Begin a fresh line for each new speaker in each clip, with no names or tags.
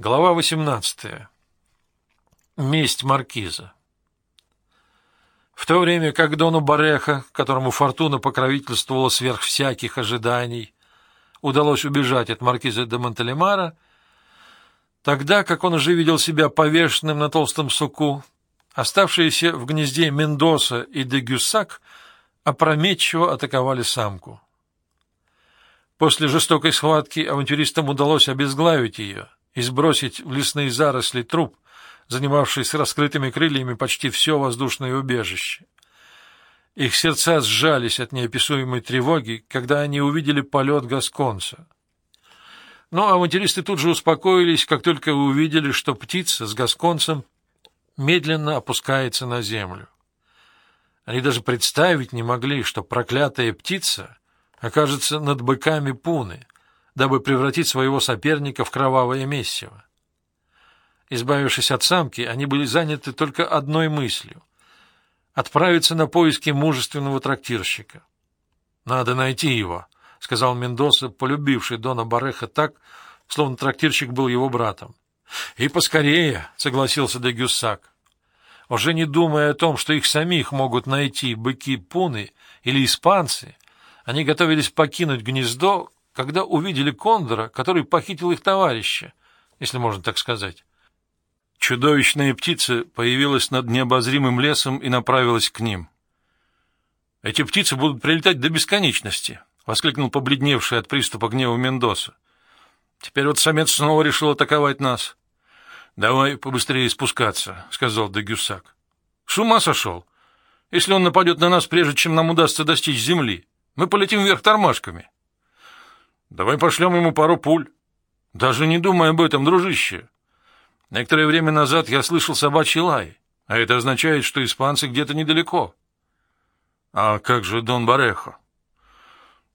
Глава 18. Месть маркиза. В то время как Дону Бареха, которому фортуна покровительствовала сверх всяких ожиданий, удалось убежать от маркиза де Монтелемара, тогда как он уже видел себя повешенным на толстом суку, оставшиеся в гнезде Мендоса и де Гюссак опрометчиво атаковали самку. После жестокой схватки авантюристам удалось обезглавить ее — и сбросить в лесные заросли труп, занимавший с раскрытыми крыльями почти все воздушное убежище. Их сердца сжались от неописуемой тревоги, когда они увидели полет Гасконца. Но авантюристы тут же успокоились, как только увидели, что птица с Гасконцем медленно опускается на землю. Они даже представить не могли, что проклятая птица окажется над быками пуны — дабы превратить своего соперника в кровавое месиво. Избавившись от самки, они были заняты только одной мыслью — отправиться на поиски мужественного трактирщика. «Надо найти его», — сказал Мендоса, полюбивший Дона Бареха так, словно трактирщик был его братом. «И поскорее», — согласился де Гюссак. Уже не думая о том, что их самих могут найти быки пуны или испанцы, они готовились покинуть гнездо, когда увидели кондора, который похитил их товарища, если можно так сказать. Чудовищная птица появилась над необозримым лесом и направилась к ним. «Эти птицы будут прилетать до бесконечности», — воскликнул побледневший от приступа гнева Мендоса. «Теперь вот самец снова решил атаковать нас». «Давай побыстрее спускаться», — сказал Дегюсак. «С ума сошел! Если он нападет на нас, прежде чем нам удастся достичь земли, мы полетим вверх тормашками». Давай пошлем ему пару пуль. Даже не думай об этом, дружище. Некоторое время назад я слышал собачий лай, а это означает, что испанцы где-то недалеко. А как же Дон Барехо?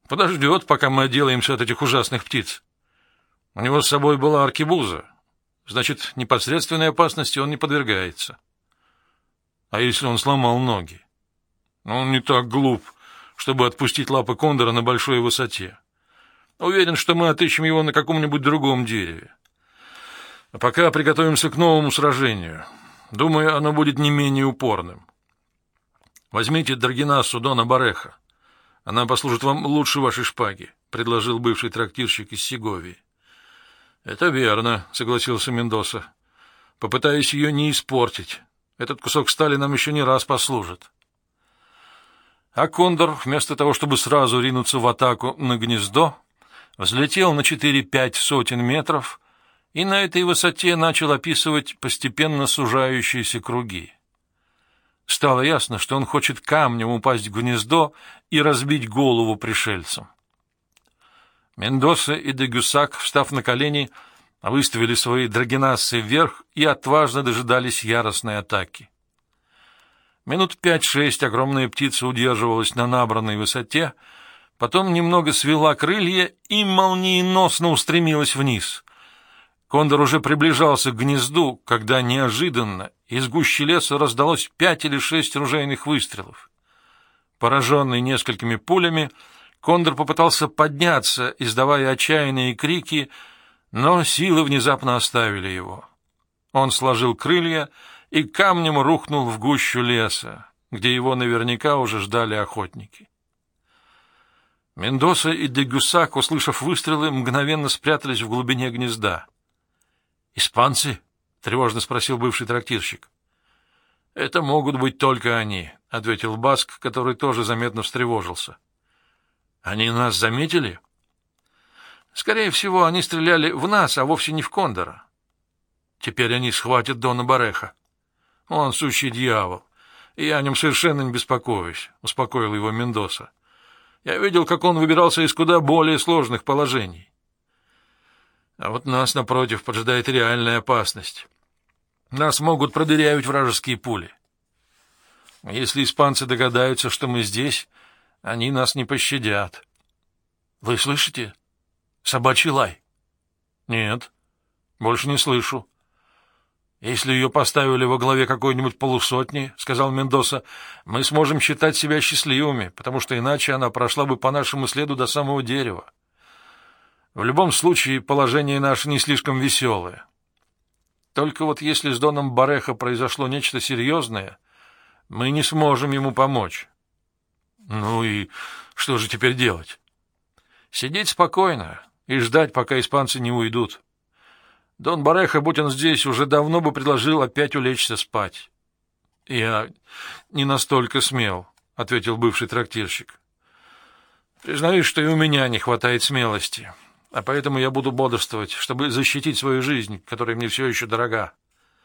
Подождет, пока мы отделаемся от этих ужасных птиц. У него с собой была аркебуза. Значит, непосредственной опасности он не подвергается. А если он сломал ноги? Он не так глуп, чтобы отпустить лапы кондора на большой высоте. Уверен, что мы отыщем его на каком-нибудь другом дереве. А пока приготовимся к новому сражению. Думаю, оно будет не менее упорным. Возьмите Драгинасу Дона Бареха. Она послужит вам лучше вашей шпаги, — предложил бывший трактирщик из Сеговии. — Это верно, — согласился Мендоса. — Попытаюсь ее не испортить. Этот кусок стали нам еще не раз послужит. А Кондор, вместо того, чтобы сразу ринуться в атаку на гнездо, взлетел на 4-5 сотен метров и на этой высоте начал описывать постепенно сужающиеся круги. Стало ясно, что он хочет камнем упасть в гнездо и разбить голову пришельцам. Мендоса и Дегюсак, встав на колени, выставили свои драгинасы вверх и отважно дожидались яростной атаки. Минут пять-шесть огромная птица удерживалась на набранной высоте, потом немного свела крылья и молниеносно устремилась вниз. Кондор уже приближался к гнезду, когда неожиданно из гущи леса раздалось пять или шесть ружейных выстрелов. Пораженный несколькими пулями, Кондор попытался подняться, издавая отчаянные крики, но силы внезапно оставили его. Он сложил крылья и камнем рухнул в гущу леса, где его наверняка уже ждали охотники. Мендоса и Дегюсак, услышав выстрелы, мгновенно спрятались в глубине гнезда. «Испанцы?» — тревожно спросил бывший трактирщик. «Это могут быть только они», — ответил Баск, который тоже заметно встревожился. «Они нас заметили?» «Скорее всего, они стреляли в нас, а вовсе не в Кондора. Теперь они схватят Дона Бареха. Он сущий дьявол, и я о нем совершенно не беспокоюсь», — успокоил его Мендоса. Я видел, как он выбирался из куда более сложных положений. А вот нас, напротив, поджидает реальная опасность. Нас могут продырявить вражеские пули. Если испанцы догадаются, что мы здесь, они нас не пощадят. Вы слышите? Собачий лай? Нет, больше не слышу. «Если ее поставили во главе какой-нибудь полусотни, — сказал Мендоса, — мы сможем считать себя счастливыми, потому что иначе она прошла бы по нашему следу до самого дерева. В любом случае, положение наше не слишком веселое. Только вот если с Доном Бареха произошло нечто серьезное, мы не сможем ему помочь. Ну и что же теперь делать? Сидеть спокойно и ждать, пока испанцы не уйдут. Дон Бареха, будь он здесь, уже давно бы предложил опять улечься спать. — Я не настолько смел, — ответил бывший трактирщик. — Признаюсь, что и у меня не хватает смелости, а поэтому я буду бодрствовать, чтобы защитить свою жизнь, которая мне все еще дорога.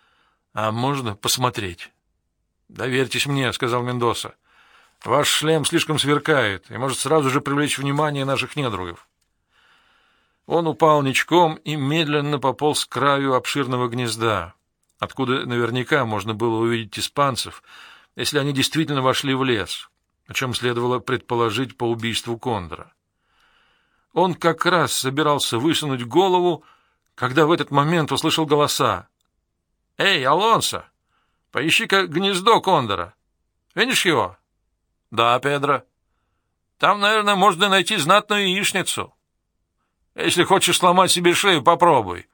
— А можно посмотреть? — Доверьтесь мне, — сказал Мендоса. — Ваш шлем слишком сверкает и может сразу же привлечь внимание наших недругов. Он упал ничком и медленно пополз к краю обширного гнезда, откуда наверняка можно было увидеть испанцев, если они действительно вошли в лес, о чем следовало предположить по убийству Кондора. Он как раз собирался высунуть голову, когда в этот момент услышал голоса. «Эй, Алонсо, поищи-ка гнездо Кондора. Видишь его?» «Да, Педро. Там, наверное, можно найти знатную яичницу». Если хочешь сломать себе шею, попробуй.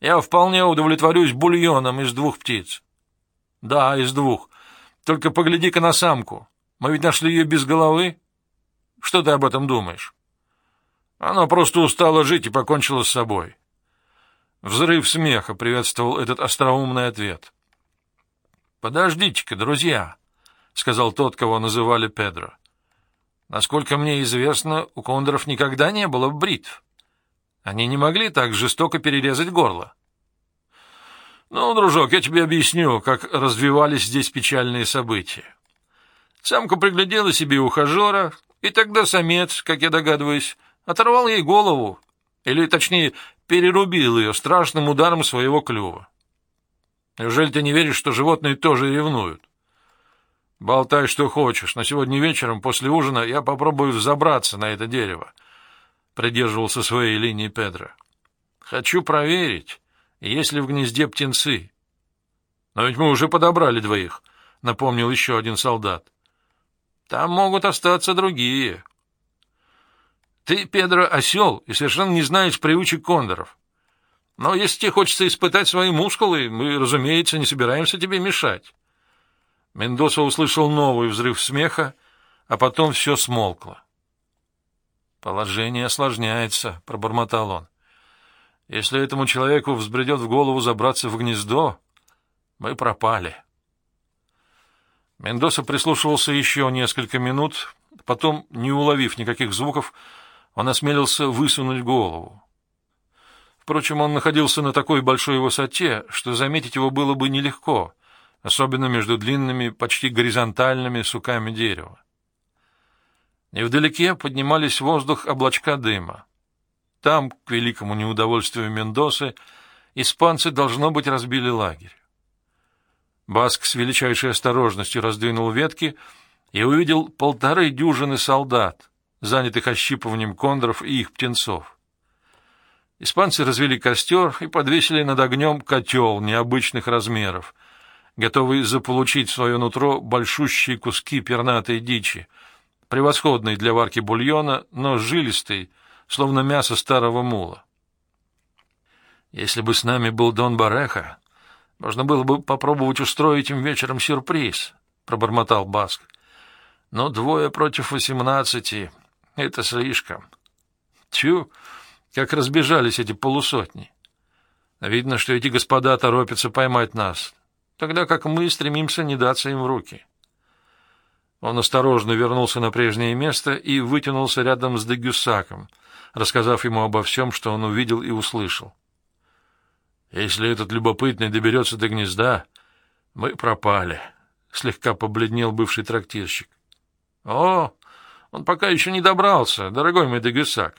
Я вполне удовлетворюсь бульоном из двух птиц. Да, из двух. Только погляди-ка на самку. Мы ведь нашли ее без головы. Что ты об этом думаешь? Она просто устала жить и покончила с собой. Взрыв смеха приветствовал этот остроумный ответ. «Подождите-ка, друзья», — сказал тот, кого называли Педро. «Насколько мне известно, у кондоров никогда не было бритв. Они не могли так жестоко перерезать горло. Ну, дружок, я тебе объясню, как развивались здесь печальные события. Самка приглядела себе ухажера, и тогда самец, как я догадываюсь, оторвал ей голову, или, точнее, перерубил ее страшным ударом своего клюва. Неужели ты не веришь, что животные тоже ревнуют? Болтай, что хочешь, но сегодня вечером после ужина я попробую взобраться на это дерево придерживался своей линии Педро. Хочу проверить, есть ли в гнезде птенцы. Но ведь мы уже подобрали двоих, напомнил еще один солдат. Там могут остаться другие. Ты, Педро, осел и совершенно не знаешь привычек кондоров. Но если тебе хочется испытать свои мускулы, мы, разумеется, не собираемся тебе мешать. Мендоса услышал новый взрыв смеха, а потом все смолкло. «Положение осложняется», — пробормотал он. «Если этому человеку взбредет в голову забраться в гнездо, мы пропали». Мендоса прислушивался еще несколько минут, потом, не уловив никаких звуков, он осмелился высунуть голову. Впрочем, он находился на такой большой высоте, что заметить его было бы нелегко, особенно между длинными, почти горизонтальными суками дерева. Невдалеке поднимались в воздух облачка дыма. Там, к великому неудовольствию Мендосы, испанцы, должно быть, разбили лагерь. Баск с величайшей осторожностью раздвинул ветки и увидел полторы дюжины солдат, занятых ощипыванием кондоров и их птенцов. Испанцы развели костер и подвесили над огнем котел необычных размеров, готовый заполучить в свое нутро большущие куски пернатой дичи — превосходный для варки бульона, но жилистый, словно мясо старого мула. Если бы с нами был Дон Бареха, можно было бы попробовать устроить им вечером сюрприз, — пробормотал Баск. Но двое против восемнадцати — это слишком. Тю, как разбежались эти полусотни. Видно, что эти господа торопятся поймать нас, тогда как мы стремимся не даться им в руки. — он осторожно вернулся на прежнее место и вытянулся рядом с Дегюсаком, рассказав ему обо всем, что он увидел и услышал. «Если этот любопытный доберется до гнезда, мы пропали», — слегка побледнел бывший трактирщик. «О, он пока еще не добрался, дорогой мой Дегюсак.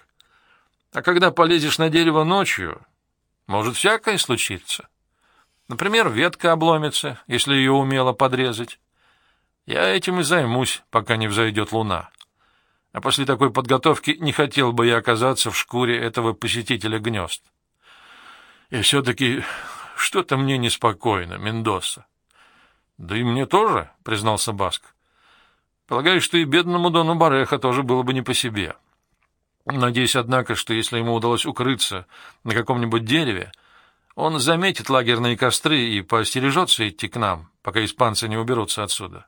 А когда полезешь на дерево ночью, может всякое случиться. Например, ветка обломится, если ее умело подрезать. Я этим и займусь, пока не взойдет луна. А после такой подготовки не хотел бы я оказаться в шкуре этого посетителя гнезд. И все-таки что-то мне неспокойно, Мендоса. — Да и мне тоже, — признался Баск. — Полагаю, что и бедному Дону Бареха тоже было бы не по себе. Надеюсь, однако, что если ему удалось укрыться на каком-нибудь дереве, Он заметит лагерные костры и поостережется идти к нам, пока испанцы не уберутся отсюда.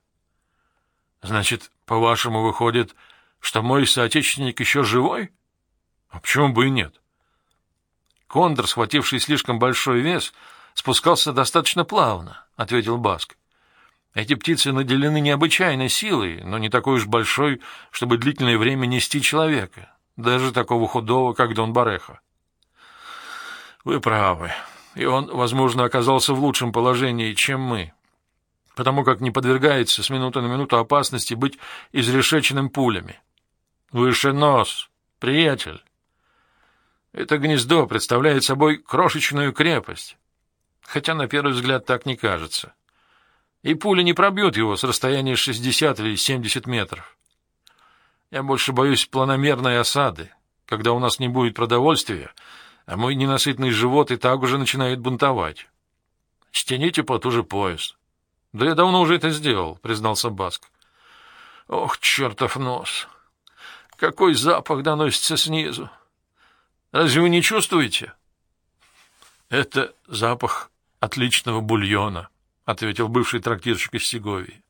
Значит, по-вашему, выходит, что мой соотечественник еще живой? А почему бы и нет? Кондор, схвативший слишком большой вес, спускался достаточно плавно, — ответил Баск. Эти птицы наделены необычайной силой, но не такой уж большой, чтобы длительное время нести человека, даже такого худого, как Дон Бареха. Вы правы, и он, возможно, оказался в лучшем положении, чем мы, потому как не подвергается с минуты на минуту опасности быть изрешеченным пулями. Выше нос, приятель. Это гнездо представляет собой крошечную крепость, хотя на первый взгляд так не кажется. И пули не пробьют его с расстояния 60 или 70 метров. Я больше боюсь планомерной осады, когда у нас не будет продовольствия, а мой ненасытный живот и так уже начинает бунтовать. Стяните потуже пояс. Да я давно уже это сделал, признался Баск. Ох, чертов нос! Какой запах доносится снизу! Разве вы не чувствуете? Это запах отличного бульона, ответил бывший трактирщик из Сеговии.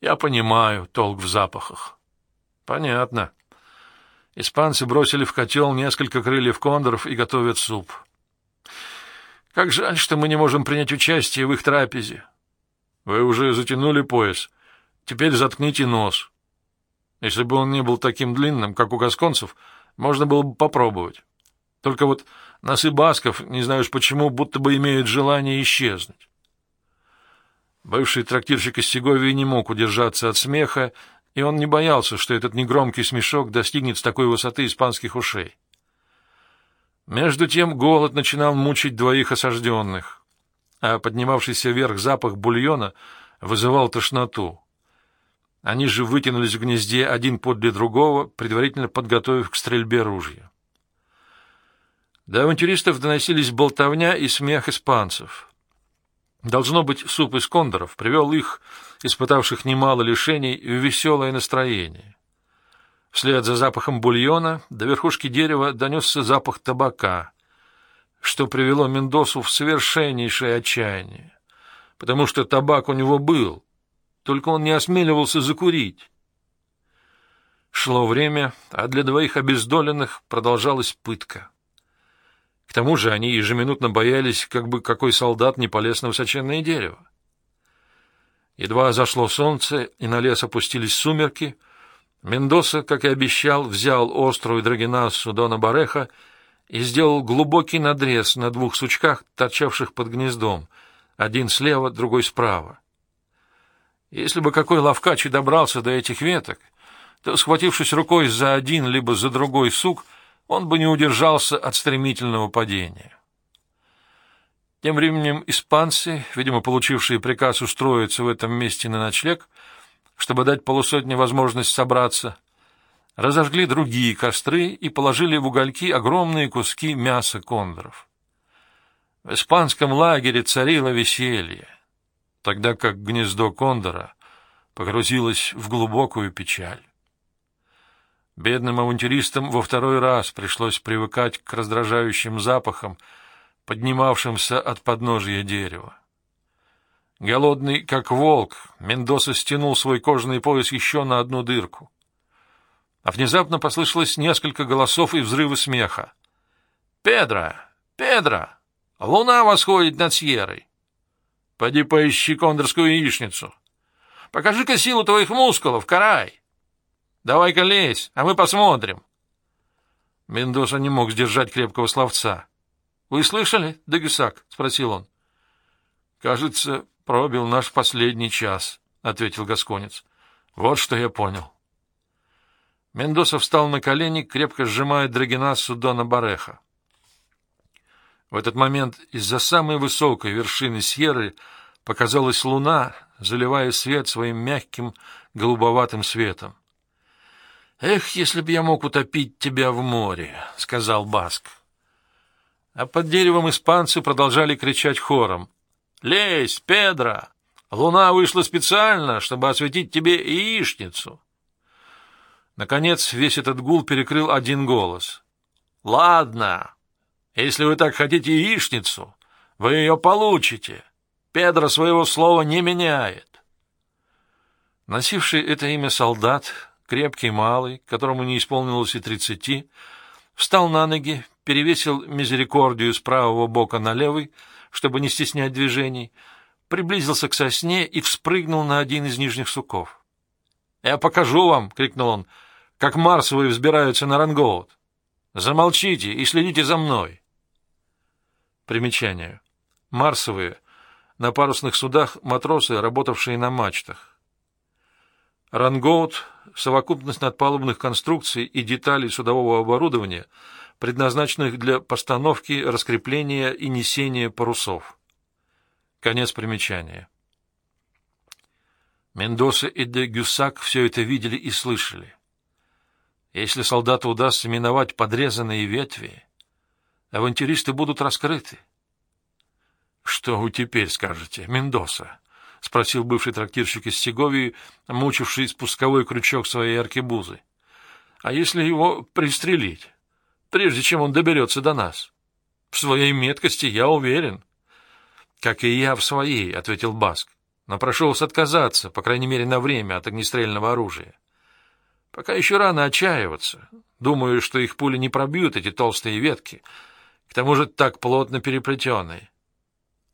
Я понимаю толк в запахах. Понятно. Испанцы бросили в котел несколько крыльев кондоров и готовят суп. Как жаль, что мы не можем принять участие в их трапезе. Вы уже затянули пояс. Теперь заткните нос. Если бы он не был таким длинным, как у гасконцев, можно было бы попробовать. Только вот носы басков, не знаешь почему, будто бы имеют желание исчезнуть. Бывший трактирщик из Сеговии не мог удержаться от смеха и он не боялся, что этот негромкий смешок достигнет с такой высоты испанских ушей. Между тем голод начинал мучить двоих осажденных, а поднимавшийся вверх запах бульона вызывал тошноту. Они же вытянулись в гнезде один подле другого, предварительно подготовив к стрельбе ружья. До авантюристов доносились болтовня и смех испанцев. Должно быть, суп из кондоров привел их испытавших немало лишений, в веселое настроение. Вслед за запахом бульона до верхушки дерева донесся запах табака, что привело Мендосу в совершеннейшее отчаяние, потому что табак у него был, только он не осмеливался закурить. Шло время, а для двоих обездоленных продолжалась пытка. К тому же они ежеминутно боялись, как бы какой солдат не полез на высоченное дерево. Едва зашло солнце, и на лес опустились сумерки, Мендоса, как и обещал, взял острую драгинасу Дона Бареха и сделал глубокий надрез на двух сучках, торчавших под гнездом, один слева, другой справа. Если бы какой ловкач и добрался до этих веток, то, схватившись рукой за один либо за другой сук, он бы не удержался от стремительного падения. Тем временем испанцы, видимо, получившие приказ устроиться в этом месте на ночлег, чтобы дать полусотне возможность собраться, разожгли другие костры и положили в угольки огромные куски мяса кондоров. В испанском лагере царило веселье, тогда как гнездо кондора погрузилось в глубокую печаль. Бедным авантюристам во второй раз пришлось привыкать к раздражающим запахам, поднимавшимся от подножия дерева. Голодный, как волк, Мендоса стянул свой кожаный пояс еще на одну дырку. А внезапно послышалось несколько голосов и взрывы смеха. «Педро! Педро! Луна восходит над Сьеррой! Поди поищи кондорскую яичницу! Покажи-ка силу твоих мускулов, карай! Давай-ка лезь, а мы посмотрим!» Мендоса не мог сдержать крепкого словца. Вы слышали, Дегюсак? — спросил он. — Кажется, пробил наш последний час, — ответил Гасконец. — Вот что я понял. Мендоса встал на колени, крепко сжимая Драгинасу Дона Бареха. В этот момент из-за самой высокой вершины Сьерры показалась луна, заливая свет своим мягким голубоватым светом. «Эх, если б я мог утопить тебя в море», — сказал Баск. А под деревом испанцы продолжали кричать хором. «Лезь, Педро! Луна вышла специально, чтобы осветить тебе яичницу!» Наконец весь этот гул перекрыл один голос. «Ладно, если вы так хотите яичницу, Вы ее получите. Педро своего слова не меняет.
Носивший это имя солдат, крепкий малый, которому не исполнилось и тридцати, встал на ноги, перевесил мизерикордию с правого бока на левый, чтобы не стеснять движений, приблизился к сосне и вспрыгнул на один из нижних суков. «Я покажу вам!» — крикнул он, — «как Марсовые взбираются на рангоут. Замолчите и следите за мной!» Примечание. Марсовые — на парусных судах матросы, работавшие на мачтах. Рангоут — совокупность надпалубных конструкций и деталей судового оборудования, предназначенных для постановки, раскрепления и несения парусов. Конец примечания. Мендоса и де Гюсак все это видели и слышали. Если солдату удастся миновать подрезанные ветви, авантюристы будут раскрыты. — Что вы теперь скажете, Мендоса? — спросил бывший трактирщик из Сеговии, мучивший спусковой крючок своей аркебузы. — А если его пристрелить, прежде чем он доберется до нас? В своей меткости я уверен. — Как и я в своей, — ответил Баск но прошу вас отказаться, по крайней мере, на время от огнестрельного оружия. Пока еще рано отчаиваться. Думаю, что их пули не пробьют эти толстые ветки, к тому же так плотно переплетенные.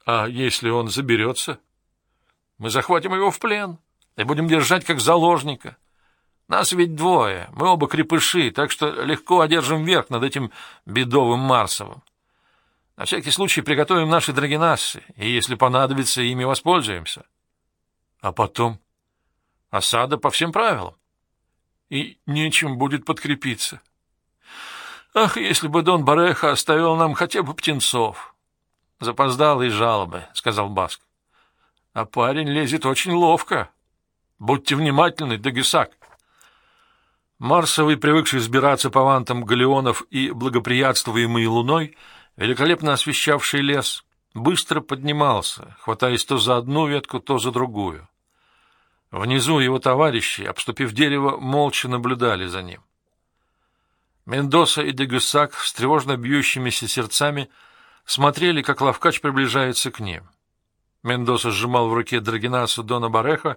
А если он заберется? Мы захватим его в плен и будем держать как заложника. Нас ведь двое, мы оба крепыши, так что легко одержим верх над этим бедовым Марсовым. На всякий случай приготовим наши драгинассы, и, если понадобится, ими воспользуемся. А потом? Осада по всем правилам. И нечем будет подкрепиться. Ах, если бы Дон Бареха оставил нам хотя бы птенцов. Запоздалые жалобы, — сказал Баск. А парень лезет очень ловко. Будьте внимательны, Дагисак. Марсовый, привыкший сбираться по вантам галеонов и благоприятствуемый луной, великолепно освещавший лес, быстро поднимался, хватаясь то за одну ветку, то за другую. Внизу его товарищи, обступив дерево, молча наблюдали за ним. Мендоса и Дегюсак с тревожно бьющимися сердцами смотрели, как Лавкач приближается к ним. Мендоса сжимал в руке Драгинасу Дона Бареха,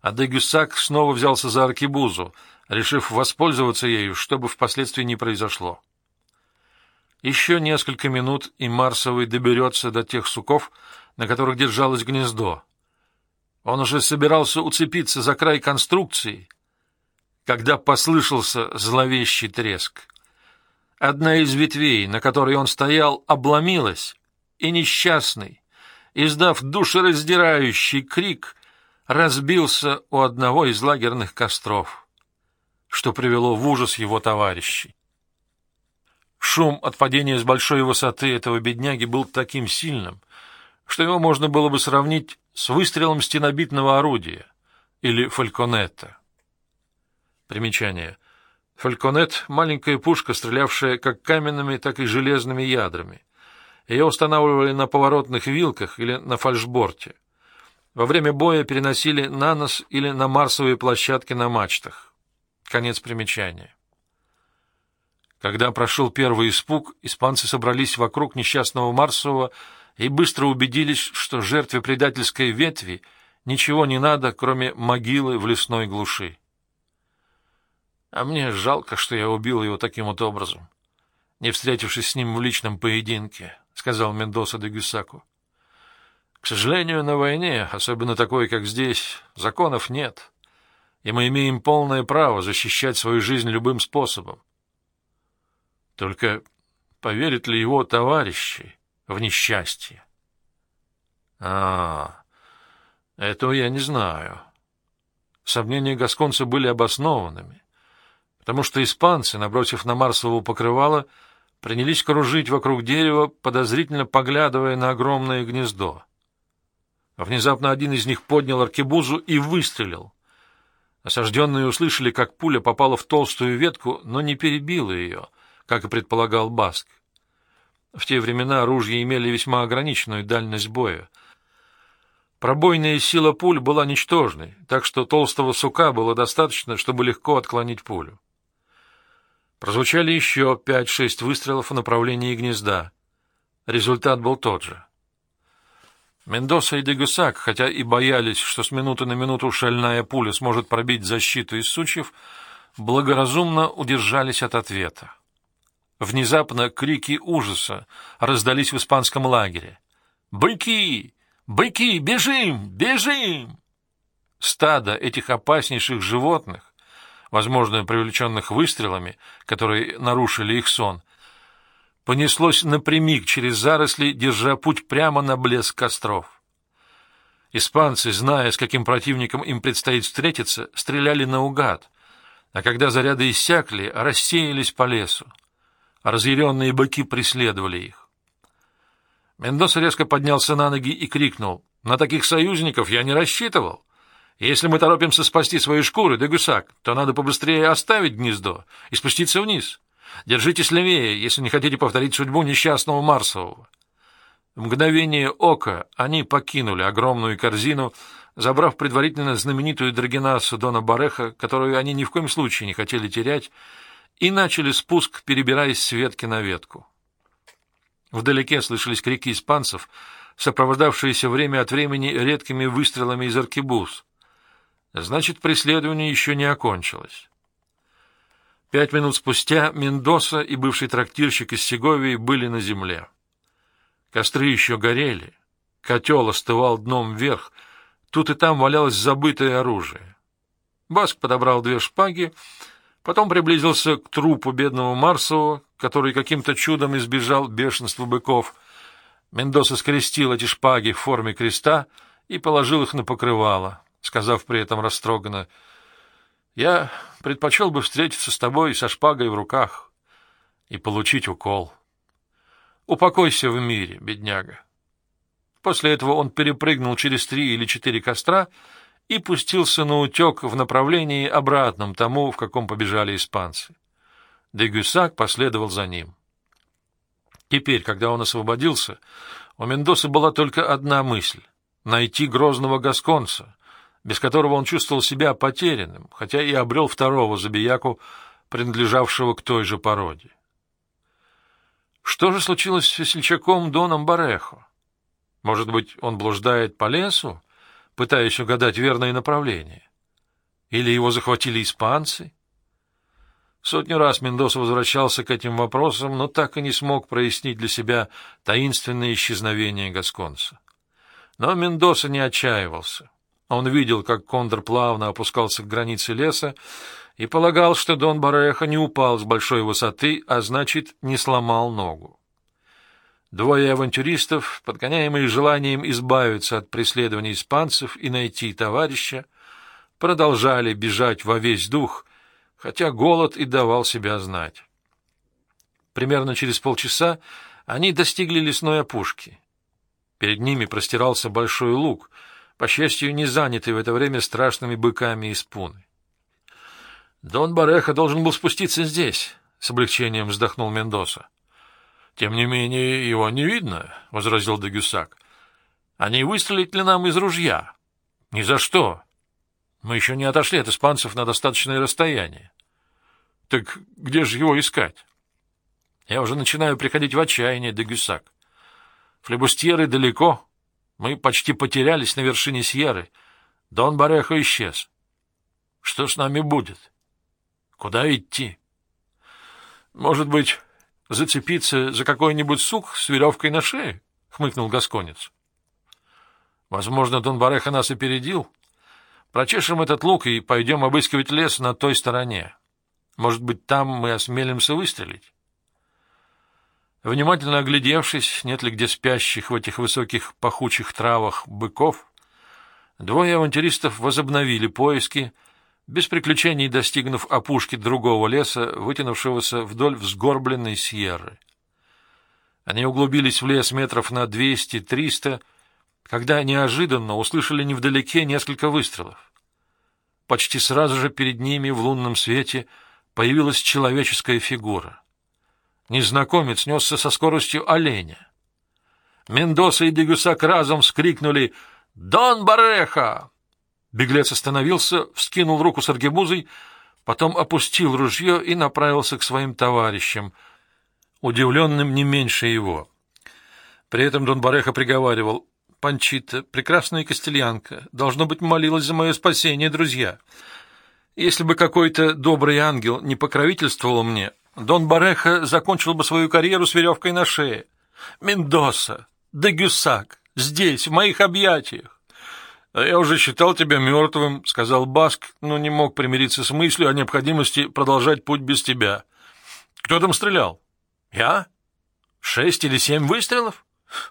а Дегюсак снова взялся за аркибузу, решив воспользоваться ею, чтобы впоследствии не произошло. Еще несколько минут, и Марсовый доберется до тех суков, на которых держалось гнездо. Он уже собирался уцепиться за край конструкции, когда послышался зловещий треск. Одна из ветвей, на которой он стоял, обломилась, и несчастный, издав душераздирающий крик, разбился у одного из лагерных костров, что привело в ужас его товарищей. Шум от падения с большой высоты этого бедняги был таким сильным, что его можно было бы сравнить с выстрелом стенобитного орудия или фальконета. Примечание. Фальконет — маленькая пушка, стрелявшая как каменными, так и железными ядрами. Ее устанавливали на поворотных вилках или на фальшборте. Во время боя переносили на нос или на марсовые площадки на мачтах. Конец примечания. Когда прошел первый испуг, испанцы собрались вокруг несчастного Марсового и быстро убедились, что жертве предательской ветви ничего не надо, кроме могилы в лесной глуши. А мне жалко, что я убил его таким вот образом, не встретившись с ним в личном поединке, — сказал Мендоса де Гюсаку. К сожалению, на войне, особенно такой, как здесь, законов нет, и мы имеем полное право защищать свою жизнь любым способом. Только поверят ли его товарищи в несчастье? А, этого я не знаю. Сомнения гасконца были обоснованными, потому что испанцы, набросив на Марсову покрывало, принялись кружить вокруг дерева, подозрительно поглядывая на огромное гнездо. Внезапно один из них поднял аркебузу и выстрелил. Осажденные услышали, как пуля попала в толстую ветку, но не перебила ее — как и предполагал Баск. В те времена ружья имели весьма ограниченную дальность боя. Пробойная сила пуль была ничтожной, так что толстого сука было достаточно, чтобы легко отклонить пулю. Прозвучали еще пять-шесть выстрелов в направлении гнезда. Результат был тот же.
Мендоса и Дегусак, хотя и боялись, что с минуты на минуту шальная пуля сможет пробить защиту из сучьев, благоразумно удержались от ответа. Внезапно крики ужаса раздались в испанском лагере. «Быки! Быки! Бежим! Бежим!» Стадо этих опаснейших животных, возможно, привлеченных выстрелами, которые нарушили их сон, понеслось напрямик через заросли, держа путь прямо на блеск костров. Испанцы, зная, с каким противником им предстоит встретиться, стреляли наугад, а когда заряды иссякли, рассеялись по лесу. Разъяренные быки преследовали их. Мендоса резко поднялся на ноги и крикнул, «На таких союзников я не рассчитывал. Если мы торопимся спасти свои шкуры, Дегусак, то надо побыстрее оставить гнездо и спуститься вниз». Держитесь левее, если не хотите повторить судьбу несчастного Марсового. В мгновение ока они покинули огромную корзину, забрав предварительно знаменитую драгенасу Дона Бареха, которую они ни в коем случае не хотели терять, и начали спуск, перебираясь с ветки на ветку. Вдалеке слышались крики испанцев, сопровождавшиеся время от времени редкими выстрелами из аркебуз. Значит, преследование еще не окончилось. Пять минут спустя Мендоса и бывший трактирщик из Сеговии были на земле. Костры еще горели, котел остывал дном вверх, тут и там валялось забытое оружие. Баск подобрал две шпаги, потом приблизился к трупу бедного Марсового, который каким-то чудом избежал бешенства быков. Мендоса скрестил эти шпаги в форме креста и положил их на покрывало, сказав при этом растроганно — я предпочел бы встретиться с тобой со шпагой в руках и получить укол. Упокойся в мире, бедняга. После этого он перепрыгнул через три или четыре костра и пустился на утек в направлении обратном тому, в каком побежали испанцы. Дегюсак последовал за ним. Теперь, когда он освободился, у Мендоса была только одна мысль — найти грозного гасконца, без которого он чувствовал себя потерянным, хотя и обрел второго забияку, принадлежавшего к той же породе. Что же случилось с весельчаком Доном Барехо? Может быть, он блуждает по лесу, пытаясь угадать верное направление? Или его захватили испанцы? Сотню раз Мендоса возвращался к этим вопросам, но так и не смог прояснить для себя таинственное исчезновение Гасконца. Но Мендоса не отчаивался. Он видел, как кондор плавно опускался к границе леса, и полагал, что Дон Бареха не упал с большой высоты, а значит, не сломал ногу. Двое авантюристов, подгоняемые желанием избавиться от преследования испанцев и найти товарища, продолжали бежать во весь дух, хотя голод и давал себя знать. Примерно через полчаса они достигли лесной опушки. Перед ними простирался большой луг — по счастью, не занятый в это время страшными быками из пуны. «Дон Бареха должен был спуститься здесь», — с облегчением вздохнул Мендоса. «Тем не менее, его не видно», — возразил Дегюсак. «Они выстрелить ли нам из ружья?» «Ни за что. Мы еще не отошли от испанцев на достаточное расстояние». «Так где же его искать?» «Я уже начинаю приходить в отчаяние, Дегюсак. Флебустьеры далеко, мы почти потерялись на вершине Сьерры. Дон Барехо исчез. Что с нами будет? Куда идти? Может быть, зацепиться за какой-нибудь сук с веревкой на шее? — хмыкнул Гасконец. Возможно, Дон Бареха нас опередил. Прочешем этот лук и пойдем обыскивать лес на той стороне. Может быть, там мы осмелимся выстрелить? Внимательно оглядевшись, нет ли где спящих в этих высоких пахучих травах быков, двое авантюристов возобновили поиски, без приключений достигнув опушки другого леса, вытянувшегося вдоль взгорбленной сьерры. Они углубились в лес метров на двести-триста, когда неожиданно услышали невдалеке несколько выстрелов. Почти сразу же перед ними в лунном свете появилась человеческая фигура — Незнакомец несся со скоростью оленя. Мендоса и Дегюсак разом вскрикнули «Дон Бареха!». Беглец остановился, вскинул руку с аргебузой, потом опустил ружье и направился к своим товарищам, удивленным не меньше его. При этом Дон Бареха приговаривал Панчита, прекрасная костельянка, должно быть, молилась за мое спасение, друзья. Если бы какой-то добрый ангел не покровительствовал мне, Дон Бареха закончил бы свою карьеру с веревкой на шее. Мендоса, Дегюсак, здесь, в моих объятиях. «А я уже считал тебя мертвым», — сказал Баск, но не мог примириться с мыслью о необходимости продолжать путь без тебя. «Кто там стрелял?» «Я? Шесть или семь выстрелов?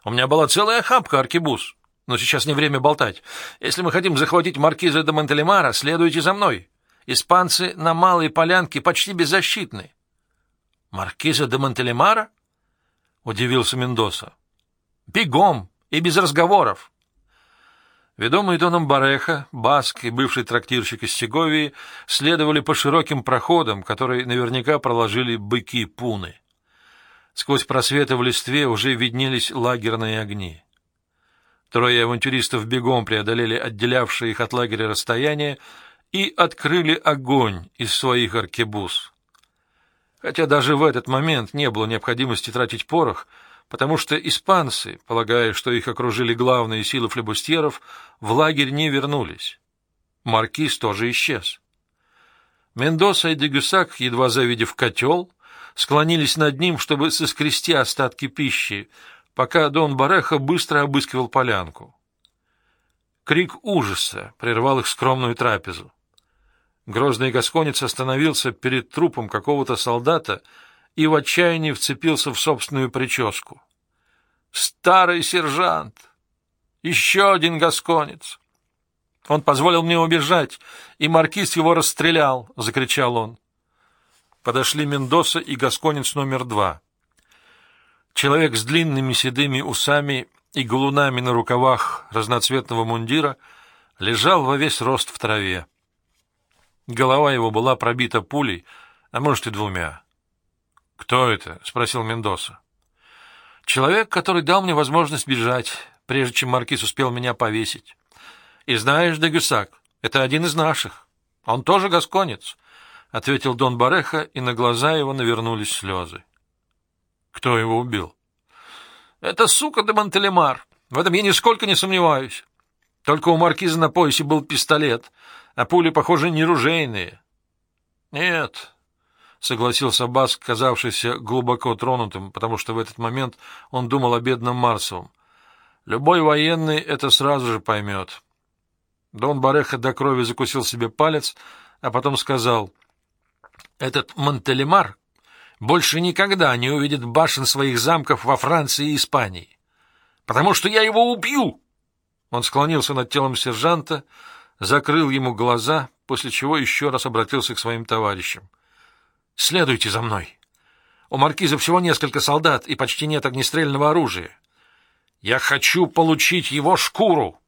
У меня была целая хапка, аркебуз. Но сейчас не время болтать. Если мы хотим захватить маркиза де Монтелемара, следуйте за мной. Испанцы на Малой Полянке почти беззащитны». «Маркиза де Монтелемара?» — удивился Мендоса. «Бегом и без разговоров». Ведомые Доном Бареха, Баск и бывший трактирщик из Сеговии следовали по широким проходам, которые наверняка проложили быки пуны. Сквозь просветы в листве уже виднелись лагерные огни. Трое авантюристов бегом преодолели отделявшие их от лагеря расстояние и открыли огонь из своих аркебуз. Хотя даже в этот момент не было необходимости тратить порох, потому что испанцы, полагая, что их окружили главные силы флебустьеров, в лагерь не вернулись. Маркиз тоже исчез. Мендоса и Дегюсак, едва завидев котел, склонились над ним, чтобы соскрести остатки пищи, пока Дон Бареха быстро обыскивал полянку. Крик ужаса прервал их скромную трапезу. Грозный гасконец остановился перед трупом какого-то солдата и в отчаянии вцепился в собственную прическу. «Старый сержант! Еще один гасконец!» «Он позволил мне убежать, и маркиз его расстрелял!» — закричал он. Подошли Мендоса и гасконец номер два. Человек с длинными седыми усами и галунами на рукавах разноцветного мундира лежал во весь рост в траве. Голова его была пробита пулей, а может и двумя. «Кто это?» — спросил Мендоса. «Человек, который дал мне возможность бежать, прежде чем маркиз успел меня повесить. И знаешь, Дегюсак, это один из наших. Он тоже гасконец», — ответил Дон Бареха, и на глаза его навернулись слезы. «Кто его убил?» «Это сука де Монтелемар. В этом я нисколько не сомневаюсь. Только у маркиза на поясе был пистолет, а пули, похоже, не ружейные». «Нет, — согласился Баск, казавшийся глубоко тронутым, потому что в этот момент он думал о бедном Марсовом. «Любой военный это сразу же поймет». Дон Бареха до крови закусил себе палец, а потом сказал, «Этот Монтелемар больше никогда не увидит башен своих замков во Франции и Испании, потому что я его убью!» Он склонился над телом сержанта, закрыл ему глаза, после чего еще раз обратился к своим товарищам. Следуйте за мной. У маркиза всего несколько солдат и почти нет огнестрельного оружия. Я хочу получить его шкуру.